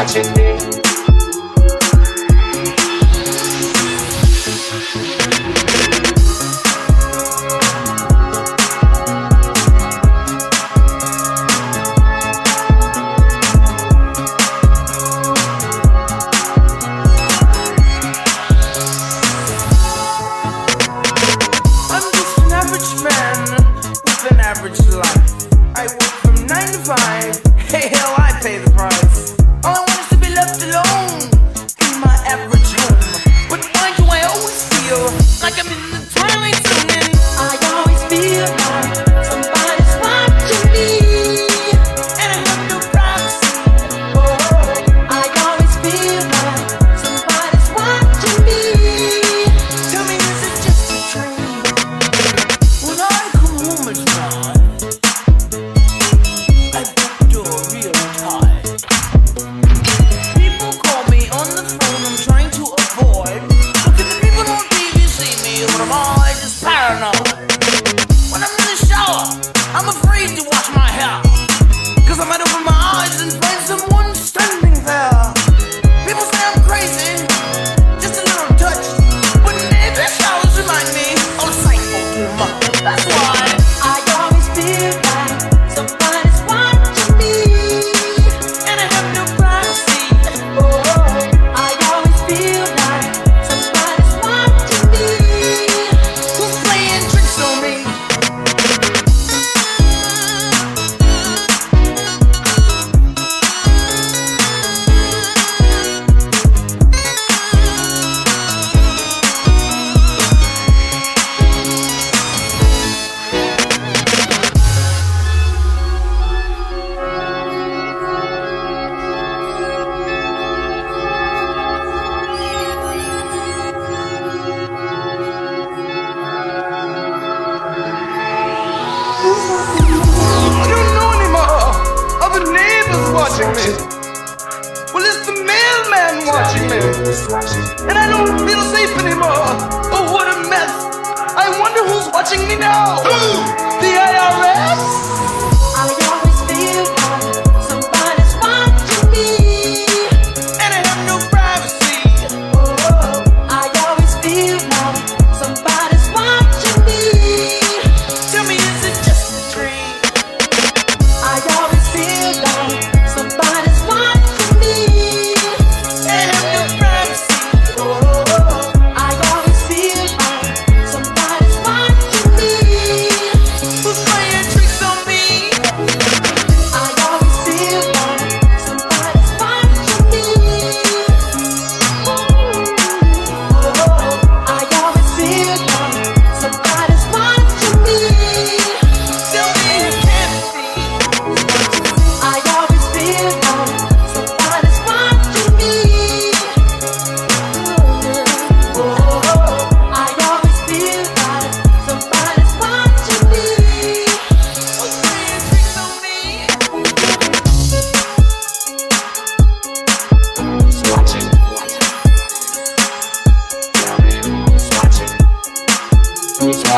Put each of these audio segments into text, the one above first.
I'm just an average man with an average like a me. Well, it's the mailman watching me. And I don't feel safe anymore. Oh, what a mess. I wonder who's watching me now. Who? The IRS?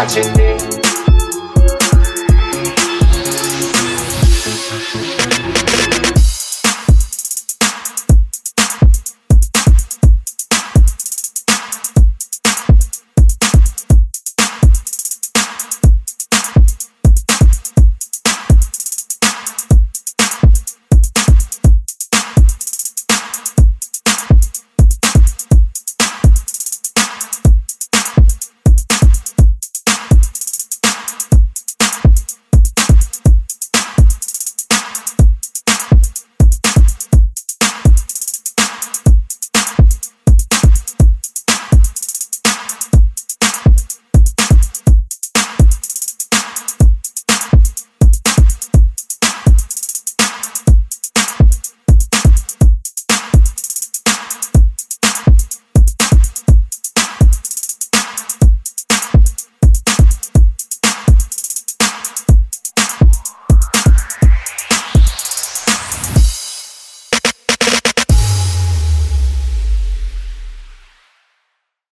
watching me.